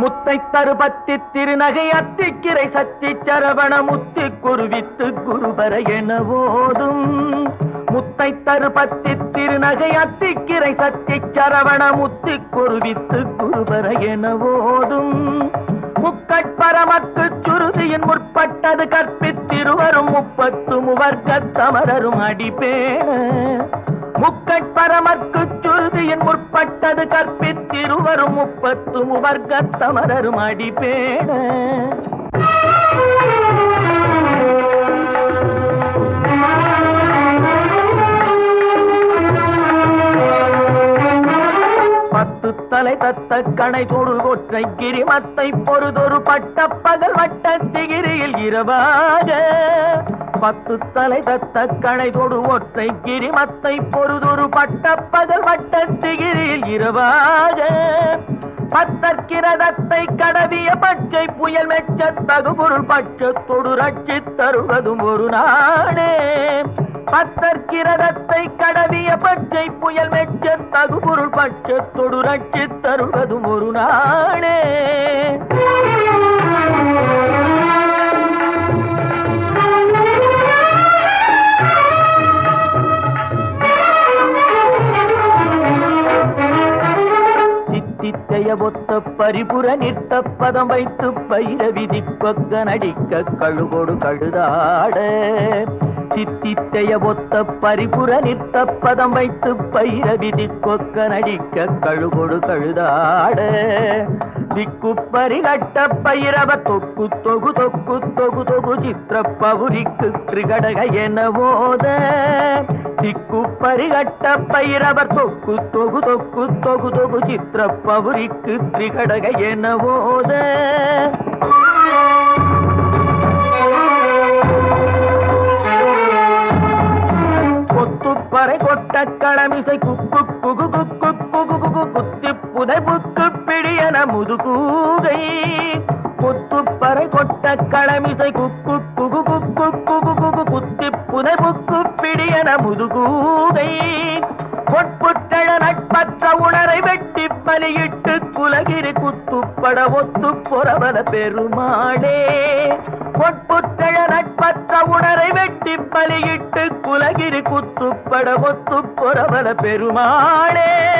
முத்தை தருபத்தி திருநகை அத்திக்கிரை சத்தி சரவண முத்தி குருவித்து குருபர என ஓதும் முத்தை தருபத்தி திருநகை அத்திக்கிரை சத்தி சரவண முத்தி குருவித்து குருபர என ஓதும் முக்கட்பரமக்கு சுருதியின் முற்பட்டது கற்பித்திருவரும் முப்பத்து முவர்க்க தமரரும் அடிப்பேன முக்கட்பரமக்கு சுருதியின் முற்பட்டது கற்பித்திருவரும் முப்பத்து முவர்க்க சமரரும் பத்து தலை தத்த கணை தொடு ஒற்றை கிரிமத்தை பொறுதொரு பட்ட பகல் வட்ட திகிரியில் இரவாக. பத்து தலை தத்த கணை தொடு ஒற்றை கிரிமத்தை பொறுதொரு பட்ட பகல் வட்ட திகிரியில் இரவாக. பத்தற்கிரதத்தை கடவிய பச்சை புயல் மெச்ச தகுபொருள் பட்சத்தொடு ரட்சி தருவதும் ஒரு நாடே பத்தற்கிரதத்தை கடவிய பச்சை புயல் மெச்ச தகுபொருள் பட்சத்தொடு ரட்சி தருவதும் ஒரு நாடே சித்தித்தைய ஒத்த பரிபுர நிற்த பதம் வைத்து பயிர விதி நடிக்க கழுகொடு கழுதாட. சித்தித்தைய ஒத்த பரிபுர நிற்த பதம் வைத்து பயிர விதிக்கொக்க நடிக்க கழுகொடு கழுதாட. திக்குப்பறி கட்ட பயிரவ தொக்கு தொகு தொக்கு தொகு தொகு சித்திர பவுரிக்கு திரிகடக என ஓத. திக்கு பரிகட்ட பைரவர் தொக்கு தொகு தொக்கு தொகு தொகு சித்திர பவுரிக்கு திரிகடக என ஓத. கொத்துப்பறை கொட்ட களமிசை குக்கு குகு குக்கு குகு குகு குத்தி புதை புக்கு பிடியன முதுகூகை. கொத்துப்பறை கொட்ட களமிசை குக்கு பிடியன முதுகூகை பொற்புட்டழ நட்பற்ற உணரை வெட்டி பலியிட்டு குலகிரி குத்துப்பட ஒத்து பொறவல பெருமாளே. பொற்புட்டழ நட்பற்ற உணரை வெட்டி பலியிட்டு குலகிரி குத்துப்பட ஒத்து பொறவல பெருமாளே.